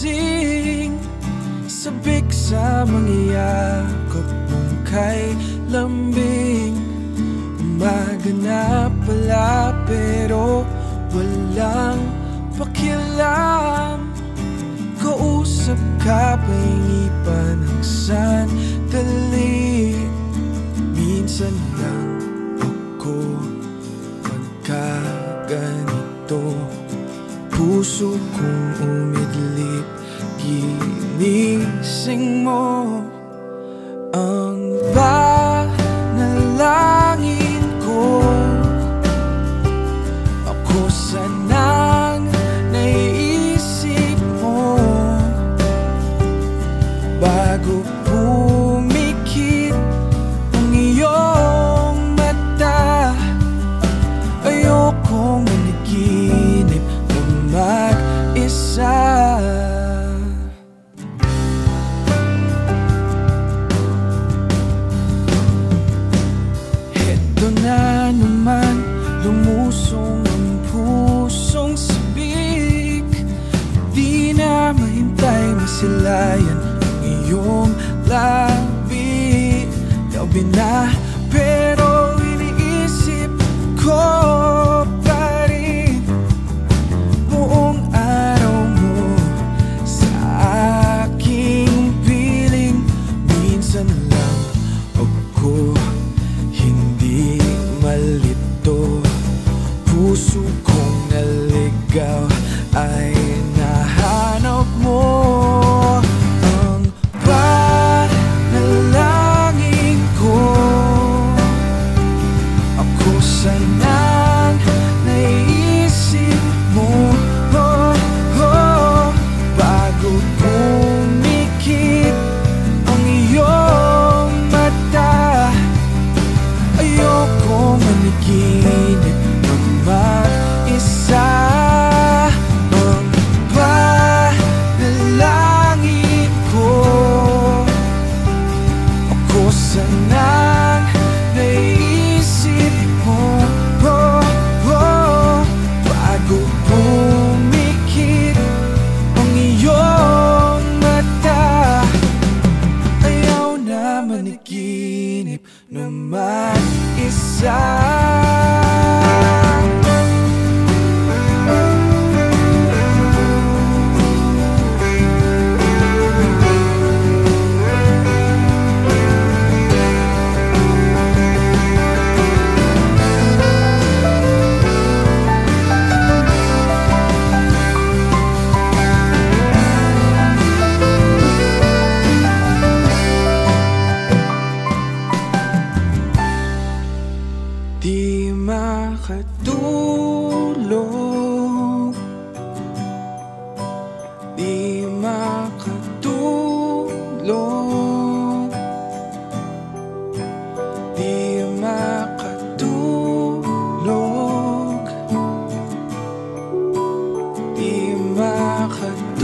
gising Sabik sa mangyayakap mong kay lambing. Umaga na pala pero walang pakialam. Kausap ka, pahingi pa ng sandali. Minsan lang ako magkaganito puso kong umidlip Ginising mo ang bahay kasilayan ang iyong labi. Ikaw binahe pero naman isa. Di makatulog. Di makatulog. Di makatulog. Di makatulog.